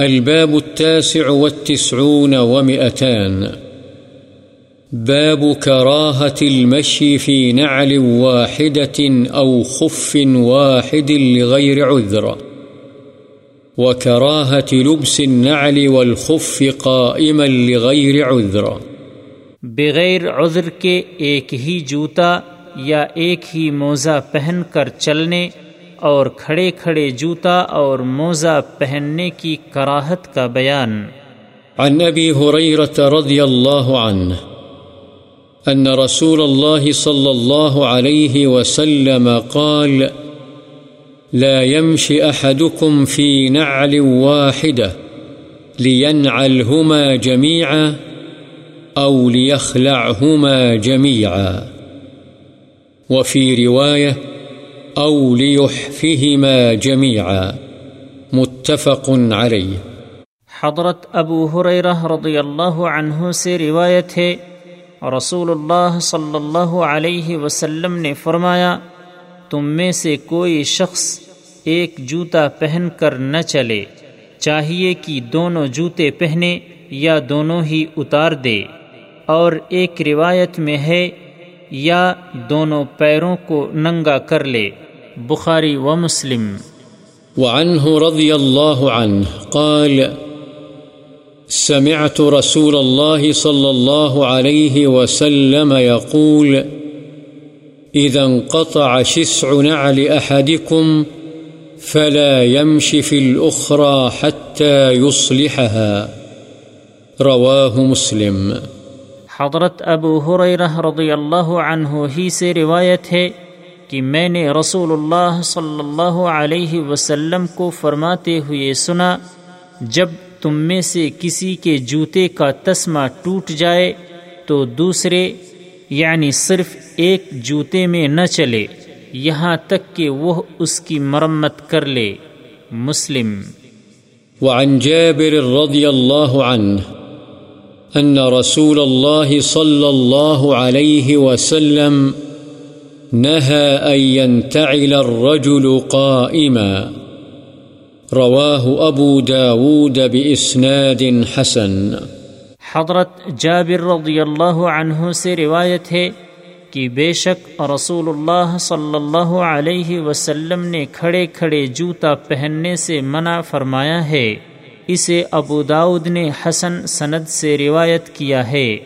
الباب التاسع والتسعون ومئتان. باب كراهة المشي في نعل واحدة أو خف واحد لغير عذر. وكراهة لبس النعل والخف قائما لغير عذر. بغیر عذر کے ایک ہی جوتا یا ایک ہی موزہ پہن کر چلنے اور کھڑے کھڑے جوتا اور موزہ پہننے کی کراہت کا بیان۔ عن أبي هريرة رضي الله عنه أن رسول الله صلى الله عليه وسلم قال، لا يمشي أحدكم في نعل واحدة لينعلهما جميعا أو ليخلعهما جميعا وفي رواية أو ليحفهما جميعا. متفق عليه. حضرت ابو حریرہ رضی اللہ عنہ سے روایت ہے، رسول اللہ صلی اللہ علیہ وسلم نے فرمایا، تم میں سے کوئی شخص ایک جوتا پہن کر نہ چلے، چاہیے کہ دونوں جوتے پہنے یا دونوں ہی اتار دے۔ اور ایک روایت میں ہے، یا دونوں پیروں کو ننگا کر لے۔ بخاری و مسلم۔ وعنه رضي الله عنه قال سمعت رسول الله صلى الله عليه وسلم يقول إذا انقطع شسع نعل أحدكم فلا يمشي في الأخرى حتى يصلحها رواه مسلم۔ حضرت ابو حریرہ رضی اللہ عنہ ہی سے روایت ہے کہ میں نے رسول اللہ صلی اللہ علیہ وسلم کو فرماتے ہوئے سنا، جب تم میں سے کسی کے جوتے کا تسمہ ٹوٹ جائے تو دوسرے یعنی صرف ایک جوتے میں نہ چلے، یہاں تک کہ وہ اس کی مرمت کر لے۔ مسلم۔ وعن جابر رضي الله عنه أن رسول الله صلى الله عليه وسلم نهى أن ينتعل الرجل قائما. رواه أبو داود بإسناد حسن. حضرت جابر رضی اللہ عنہ سے روایت ہے کہ بے شک رسول اللہ صلی اللہ علیہ وسلم نے کھڑے کھڑے جوتا پہننے سے منع فرمایا ہے۔ اسے ابو داود نے حسن سند سے روایت کیا ہے۔